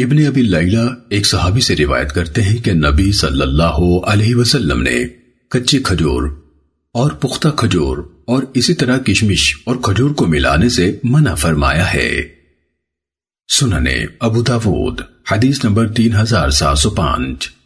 ابن ابی لیلہ ایک صحابی سے روایت کرتے ہیں کہ نبی صلی اللہ علیہ وسلم نے کچی کھجور اور پختہ کھجور اور اسی طرح کشمش اور کھجور کو ملانے سے منع فرمایا ہے۔ سننے ابو داود، حدیث نمبر تین ہزار سات سو پانچ۔